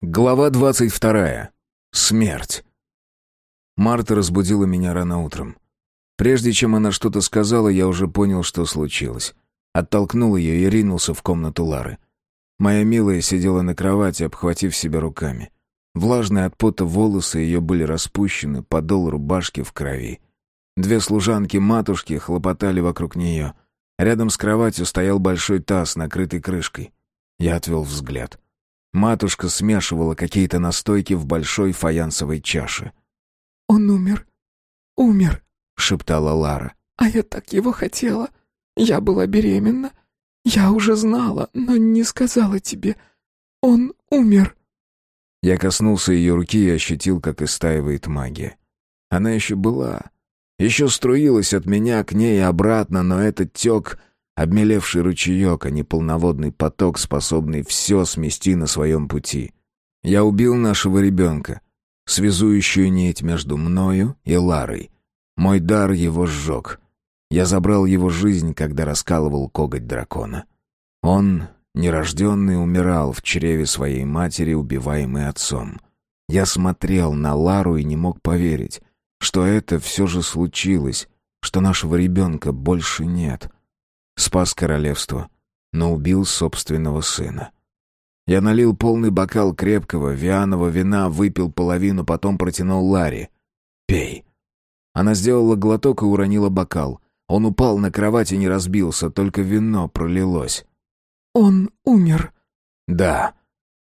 Глава двадцать вторая. Смерть. Марта разбудила меня рано утром. Прежде чем она что-то сказала, я уже понял, что случилось. Оттолкнул ее и ринулся в комнату Лары. Моя милая сидела на кровати, обхватив себя руками. Влажные от пота волосы ее были распущены, подол рубашки в крови. Две служанки-матушки хлопотали вокруг нее. Рядом с кроватью стоял большой таз, накрытый крышкой. Я отвел взгляд. Матушка смешивала какие-то настойки в большой фаянсовой чаше. «Он умер. Умер», — шептала Лара. «А я так его хотела. Я была беременна. Я уже знала, но не сказала тебе. Он умер». Я коснулся ее руки и ощутил, как истаивает магия. Она еще была. Еще струилась от меня к ней обратно, но этот тек Обмелевший ручеек, а не полноводный поток, способный все смести на своем пути. Я убил нашего ребенка, связующую нить между мною и Ларой. Мой дар его сжег. Я забрал его жизнь, когда раскалывал коготь дракона. Он, нерожденный, умирал в чреве своей матери, убиваемый отцом. Я смотрел на Лару и не мог поверить, что это все же случилось, что нашего ребенка больше нет — спас королевство, но убил собственного сына. Я налил полный бокал крепкого вианого вина, выпил половину, потом протянул Ларе. «Пей». Она сделала глоток и уронила бокал. Он упал на кровать и не разбился, только вино пролилось. «Он умер». «Да».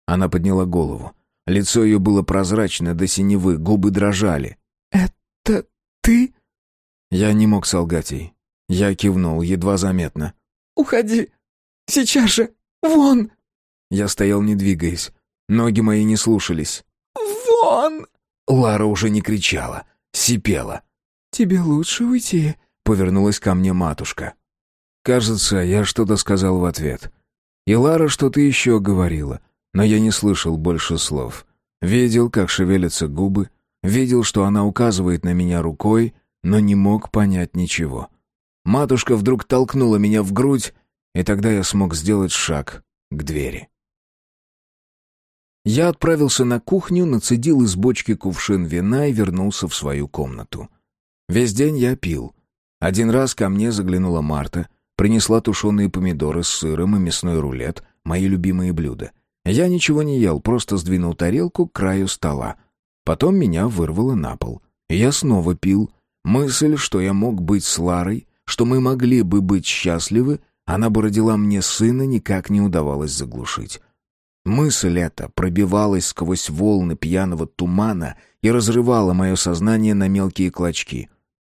Она подняла голову. Лицо ее было прозрачно до синевы, губы дрожали. «Это ты?» Я не мог солгать ей. Я кивнул, едва заметно. «Уходи! Сейчас же! Вон!» Я стоял, не двигаясь. Ноги мои не слушались. «Вон!» Лара уже не кричала, сипела. «Тебе лучше уйти», — повернулась ко мне матушка. Кажется, я что-то сказал в ответ. И Лара что-то еще говорила, но я не слышал больше слов. Видел, как шевелятся губы, видел, что она указывает на меня рукой, но не мог понять ничего. Матушка вдруг толкнула меня в грудь, и тогда я смог сделать шаг к двери. Я отправился на кухню, нацедил из бочки кувшин вина и вернулся в свою комнату. Весь день я пил. Один раз ко мне заглянула Марта, принесла тушеные помидоры с сыром и мясной рулет, мои любимые блюда. Я ничего не ел, просто сдвинул тарелку к краю стола. Потом меня вырвало на пол. Я снова пил. Мысль, что я мог быть с Ларой, что мы могли бы быть счастливы, она бы родила мне сына, никак не удавалось заглушить. Мысль эта пробивалась сквозь волны пьяного тумана и разрывала мое сознание на мелкие клочки.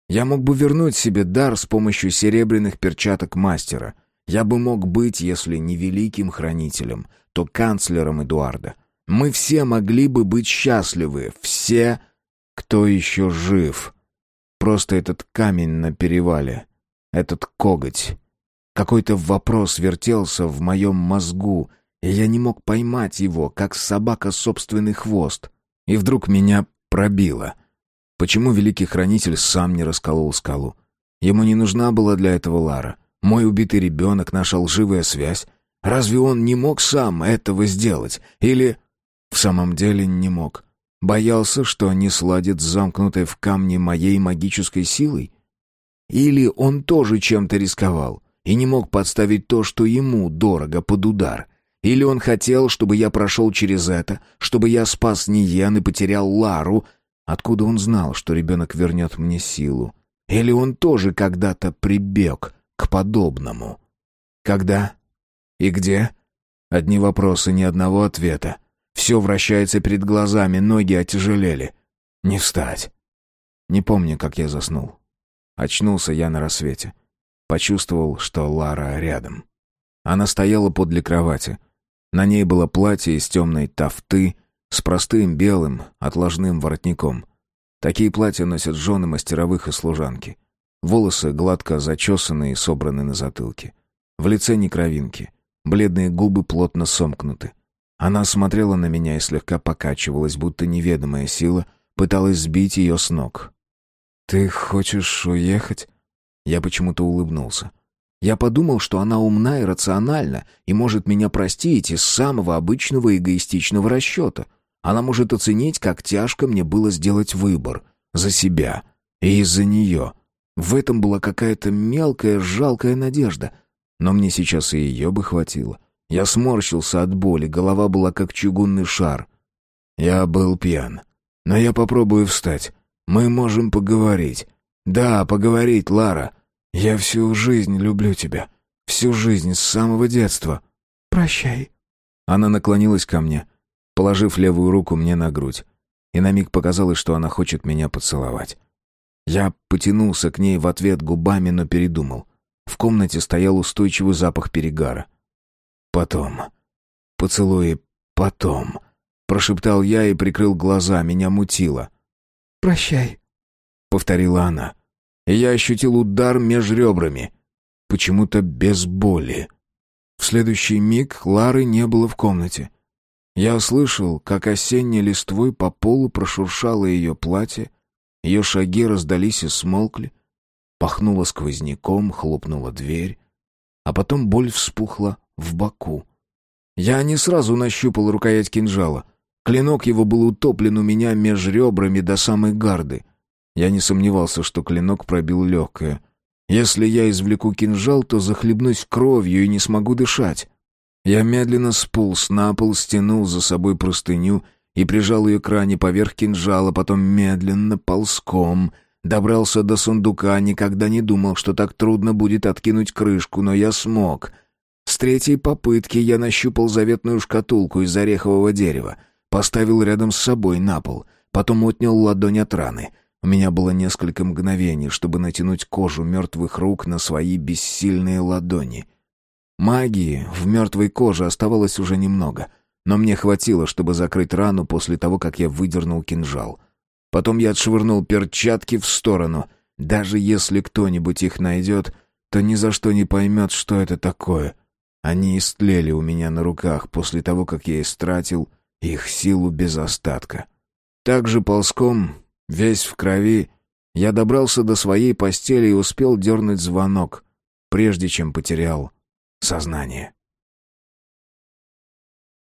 Я мог бы вернуть себе дар с помощью серебряных перчаток мастера. Я бы мог быть, если не великим хранителем, то канцлером Эдуарда. Мы все могли бы быть счастливы, все, кто еще жив. Просто этот камень на перевале этот коготь. Какой-то вопрос вертелся в моем мозгу, и я не мог поймать его, как собака собственный хвост. И вдруг меня пробило. Почему великий хранитель сам не расколол скалу? Ему не нужна была для этого Лара. Мой убитый ребенок, наша лживая связь. Разве он не мог сам этого сделать? Или... В самом деле не мог. Боялся, что не сладит с замкнутой в камне моей магической силой? Или он тоже чем-то рисковал и не мог подставить то, что ему дорого под удар. Или он хотел, чтобы я прошел через это, чтобы я спас Ниен и потерял Лару. Откуда он знал, что ребенок вернет мне силу? Или он тоже когда-то прибег к подобному? Когда? И где? Одни вопросы, ни одного ответа. Все вращается перед глазами, ноги отяжелели. Не встать. Не помню, как я заснул. Очнулся я на рассвете. Почувствовал, что Лара рядом. Она стояла подле кровати. На ней было платье из темной тафты с простым белым отложным воротником. Такие платья носят жены мастеровых и служанки. Волосы гладко зачесаны и собраны на затылке. В лице не кровинки. Бледные губы плотно сомкнуты. Она смотрела на меня и слегка покачивалась, будто неведомая сила пыталась сбить ее с ног. «Ты хочешь уехать?» Я почему-то улыбнулся. Я подумал, что она умна и рациональна, и может меня простить из самого обычного эгоистичного расчета. Она может оценить, как тяжко мне было сделать выбор. За себя. И из-за нее. В этом была какая-то мелкая, жалкая надежда. Но мне сейчас и ее бы хватило. Я сморщился от боли, голова была как чугунный шар. Я был пьян. Но я попробую встать. Мы можем поговорить. Да, поговорить, Лара. Я всю жизнь люблю тебя. Всю жизнь, с самого детства. Прощай. Она наклонилась ко мне, положив левую руку мне на грудь. И на миг показалось, что она хочет меня поцеловать. Я потянулся к ней в ответ губами, но передумал. В комнате стоял устойчивый запах перегара. «Потом. Поцелуи потом», — прошептал я и прикрыл глаза, меня мутило. «Прощай», — повторила она и я ощутил удар меж ребрами. Почему-то без боли. В следующий миг Лары не было в комнате. Я слышал, как осенней листвой по полу прошуршало ее платье, ее шаги раздались и смолкли, пахнуло сквозняком, хлопнула дверь, а потом боль вспухла в боку. Я не сразу нащупал рукоять кинжала. Клинок его был утоплен у меня меж ребрами до самой гарды — я не сомневался, что клинок пробил легкое. Если я извлеку кинжал, то захлебнусь кровью и не смогу дышать. Я медленно сполз на пол, стянул за собой простыню и прижал ее к ране поверх кинжала, потом медленно, ползком, добрался до сундука, никогда не думал, что так трудно будет откинуть крышку, но я смог. С третьей попытки я нащупал заветную шкатулку из орехового дерева, поставил рядом с собой на пол, потом отнял ладонь от раны — у меня было несколько мгновений, чтобы натянуть кожу мертвых рук на свои бессильные ладони. Магии в мертвой коже оставалось уже немного, но мне хватило, чтобы закрыть рану после того, как я выдернул кинжал. Потом я отшвырнул перчатки в сторону. Даже если кто-нибудь их найдет, то ни за что не поймет, что это такое. Они истлели у меня на руках после того, как я истратил их силу без остатка. Также ползком Весь в крови, я добрался до своей постели и успел дернуть звонок, прежде чем потерял сознание.